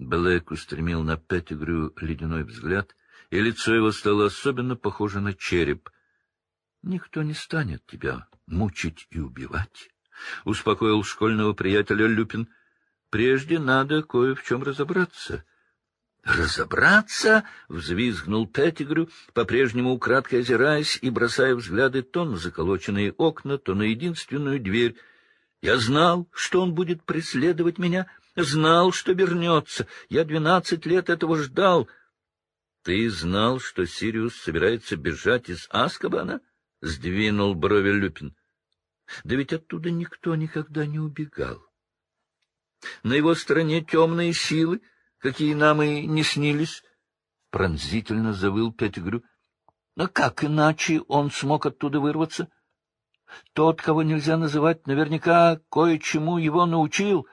Блэк устремил на Петтигрю ледяной взгляд, и лицо его стало особенно похоже на череп. — Никто не станет тебя мучить и убивать, — успокоил школьного приятеля Люпин. — Прежде надо кое в чем разобраться. — Разобраться? — взвизгнул Петтигрю, по-прежнему украдкой озираясь и бросая взгляды то на заколоченные окна, то на единственную дверь. Я знал, что он будет преследовать меня, знал, что вернется. Я двенадцать лет этого ждал. — Ты знал, что Сириус собирается бежать из Аскабана? — сдвинул брови Люпин. — Да ведь оттуда никто никогда не убегал. На его стороне темные силы, какие нам и не снились. Пронзительно завыл Петтигрю. Но как иначе он смог оттуда вырваться? Тот, кого нельзя называть, наверняка кое-чему его научил.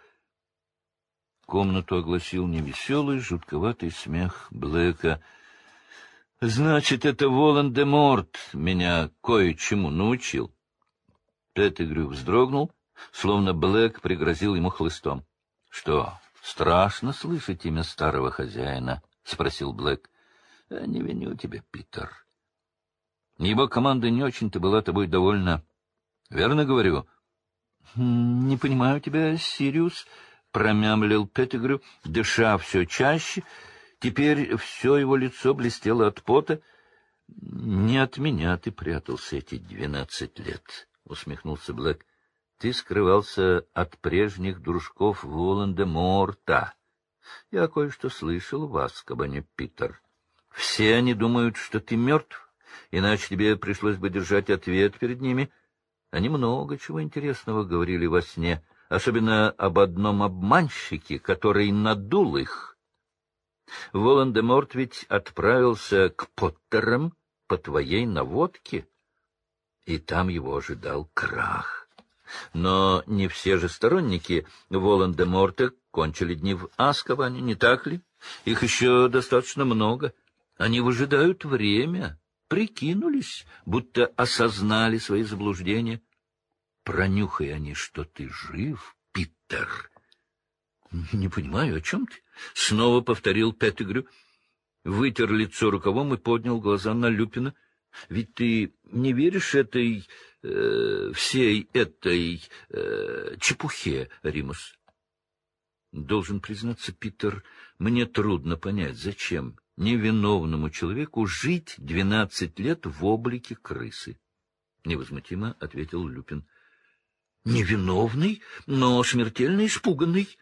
Комнату огласил невеселый, жутковатый смех Блэка. — Значит, это Волан-де-Морт меня кое-чему научил. Петтигрю вздрогнул, словно Блэк пригрозил ему хлыстом. — Что, страшно слышать имя старого хозяина? — спросил Блэк. — Не виню тебя, Питер. Его команда не очень-то была тобой довольна. Верно говорю? — Не понимаю тебя, Сириус, — промямлил Петтигрю, дыша все чаще. Теперь все его лицо блестело от пота. — Не от меня ты прятался эти двенадцать лет, — усмехнулся Блэк. Ты скрывался от прежних дружков Волан-де-Морта. Я кое-что слышал в Аскабане, Питер. Все они думают, что ты мертв, иначе тебе пришлось бы держать ответ перед ними. Они много чего интересного говорили во сне, особенно об одном обманщике, который надул их. Волан-де-Морт ведь отправился к Поттерам по твоей наводке, и там его ожидал крах. Но не все же сторонники Волан-де-Морта кончили дни в Аскабане, не так ли? Их еще достаточно много. Они выжидают время, прикинулись, будто осознали свои заблуждения. Пронюхай они, что ты жив, Питер. — Не понимаю, о чем ты? — снова повторил Петтигрю. Вытер лицо рукавом и поднял глаза на Люпина. — Ведь ты не веришь этой э, всей этой э, чепухе, Римус. Должен признаться, Питер, мне трудно понять, зачем невиновному человеку жить двенадцать лет в облике крысы. Невозмутимо ответил Люпин. Невиновный, но смертельно испуганный.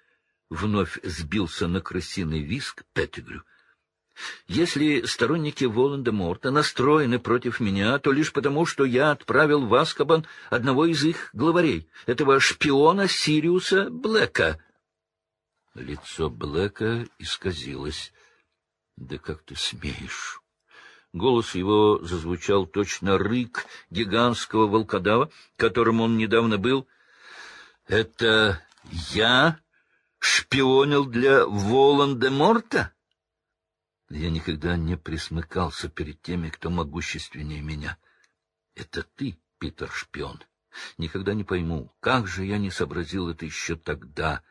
Вновь сбился на крысиный виск Петтигрю. Если сторонники Волан-де-Морта настроены против меня, то лишь потому, что я отправил в Аскабан одного из их главарей, этого шпиона Сириуса Блэка. Лицо Блэка исказилось. — Да как ты смеешь? Голос его зазвучал точно рык гигантского волкодава, которым он недавно был. — Это я шпионил для Волан-де-Морта? — я никогда не присмыкался перед теми, кто могущественнее меня. Это ты, Питер Шпион. Никогда не пойму, как же я не сообразил это еще тогда.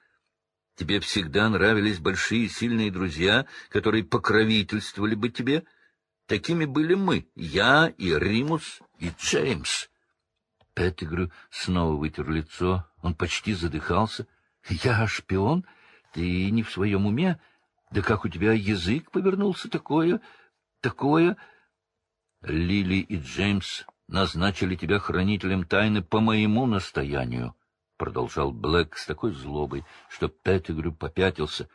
Тебе всегда нравились большие сильные друзья, которые покровительствовали бы тебе. Такими были мы, я и Римус, и Джеймс. Петтигрю снова вытер лицо, он почти задыхался. — Я шпион? Ты не в своем уме? — да как у тебя язык повернулся такое, такое... Лили и Джеймс назначили тебя хранителем тайны по моему настоянию, — продолжал Блэк с такой злобой, что Петтигрю попятился.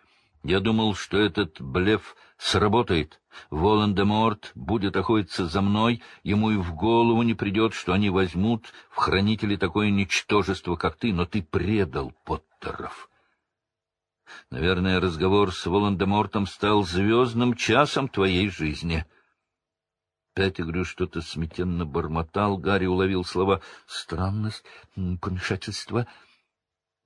Я думал, что этот блеф сработает. Волан-де-Морт будет охотиться за мной, ему и в голову не придет, что они возьмут в хранители такое ничтожество, как ты, но ты предал Поттеров. Наверное, разговор с Волан-де-Мортом стал звездным часом твоей жизни. Петтигрю что-то смятенно бормотал, Гарри уловил слова «странность», «помешательство».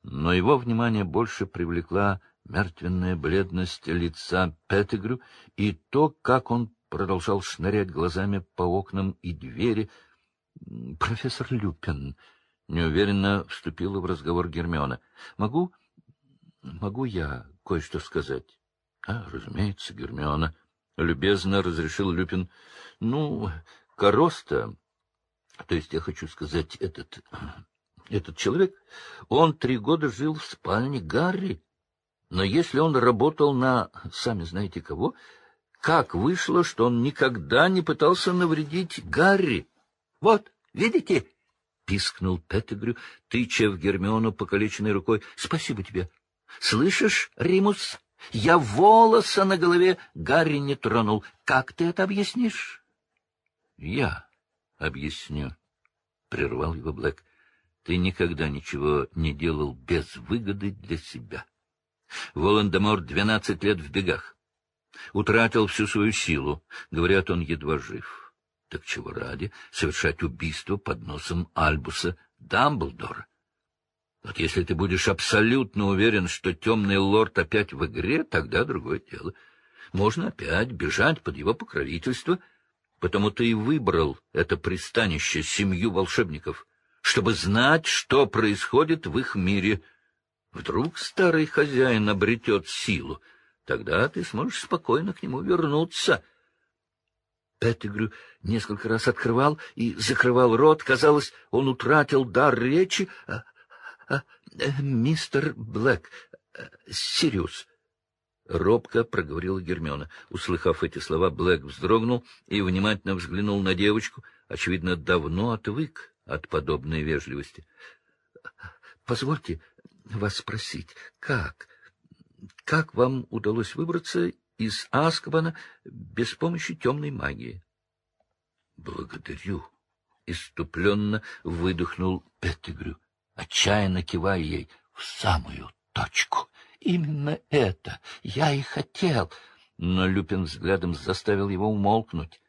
Но его внимание больше привлекла мертвенная бледность лица Петтигрю и то, как он продолжал шнырять глазами по окнам и двери. «Профессор Люпин», — неуверенно вступила в разговор Гермиона, — «могу...» Могу я кое-что сказать? — А, разумеется, Гермиона. Любезно разрешил Люпин. — Ну, Короста, то есть я хочу сказать, этот, этот человек, он три года жил в спальне Гарри. Но если он работал на, сами знаете кого, как вышло, что он никогда не пытался навредить Гарри? Вот, видите? — пискнул Петтигрю, тыча в Гермиону покалеченной рукой. — Спасибо тебе. Слышишь, Римус? Я волоса на голове Гарри не тронул. Как ты это объяснишь? — Я объясню, — прервал его Блэк. — Ты никогда ничего не делал без выгоды для себя. Волан-де-Мор двенадцать лет в бегах. Утратил всю свою силу. Говорят, он едва жив. Так чего ради совершать убийство под носом Альбуса Дамблдора? Вот если ты будешь абсолютно уверен, что темный лорд опять в игре, тогда другое дело. Можно опять бежать под его покровительство, потому ты и выбрал это пристанище семью волшебников, чтобы знать, что происходит в их мире. Вдруг старый хозяин обретет силу, тогда ты сможешь спокойно к нему вернуться. Петтигрю несколько раз открывал и закрывал рот. Казалось, он утратил дар речи, а а, э, мистер Блэк, э, Сириус. Робко проговорила Гермиона. Услыхав эти слова, Блэк вздрогнул и внимательно взглянул на девочку, очевидно, давно отвык от подобной вежливости. — Позвольте вас спросить, как? Как вам удалось выбраться из Аскабана без помощи темной магии? — Благодарю. — иступленно выдохнул Петтигрю отчаянно кивая ей в самую точку. Именно это я и хотел. Но Люпин взглядом заставил его умолкнуть.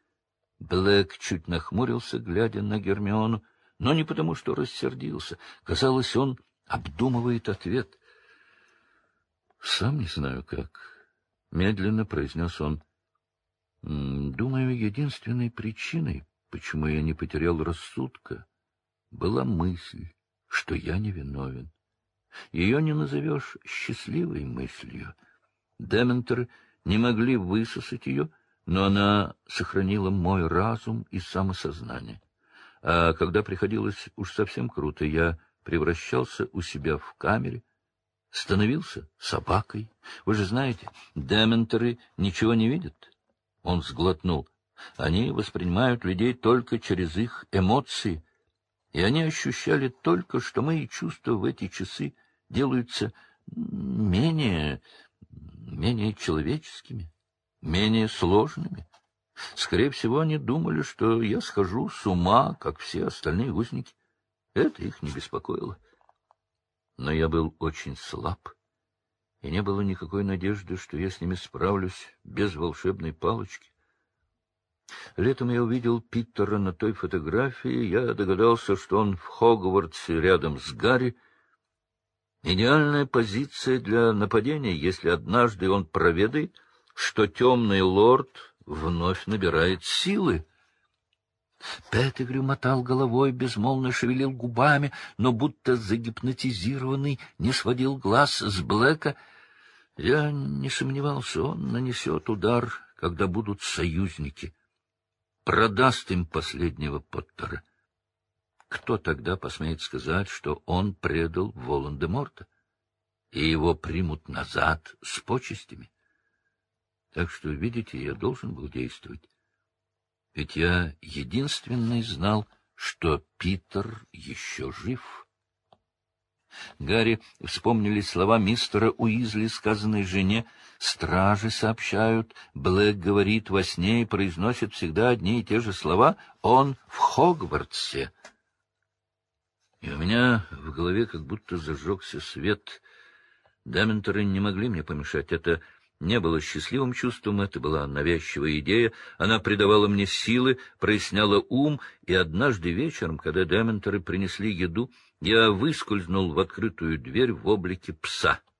Блэк чуть нахмурился, глядя на Гермиону, но не потому, что рассердился. Казалось, он обдумывает ответ. — Сам не знаю как, — медленно произнес он. — Думаю, единственной причиной, почему я не потерял рассудка, была мысль, что я невиновен. Ее не назовешь счастливой мыслью. Дементеры не могли высосать ее, но она сохранила мой разум и самосознание. А когда приходилось уж совсем круто, я превращался у себя в камере, становился собакой. Вы же знаете, дементоры ничего не видят. Он сглотнул. Они воспринимают людей только через их эмоции — и они ощущали только, что мои чувства в эти часы делаются менее, менее человеческими, менее сложными. Скорее всего, они думали, что я схожу с ума, как все остальные узники. Это их не беспокоило. Но я был очень слаб, и не было никакой надежды, что я с ними справлюсь без волшебной палочки. Летом я увидел Питера на той фотографии, я догадался, что он в Хогвартсе рядом с Гарри. Идеальная позиция для нападения, если однажды он проведает, что темный лорд вновь набирает силы. Петтигрю мотал головой, безмолвно шевелил губами, но будто загипнотизированный не сводил глаз с Блэка. Я не сомневался, он нанесет удар, когда будут союзники продаст им последнего Поттера. Кто тогда посмеет сказать, что он предал Волан-де-Морта, и его примут назад с почестями? Так что, видите, я должен был действовать. Ведь я единственный знал, что Питер еще жив». Гарри вспомнили слова мистера Уизли, сказанные жене. «Стражи сообщают, Блэк говорит во сне и произносит всегда одни и те же слова. Он в Хогвартсе». И у меня в голове как будто зажегся свет. Даментеры не могли мне помешать. Это не было счастливым чувством, это была навязчивая идея. Она придавала мне силы, проясняла ум, и однажды вечером, когда Дементоры принесли еду, я выскользнул в открытую дверь в облике пса —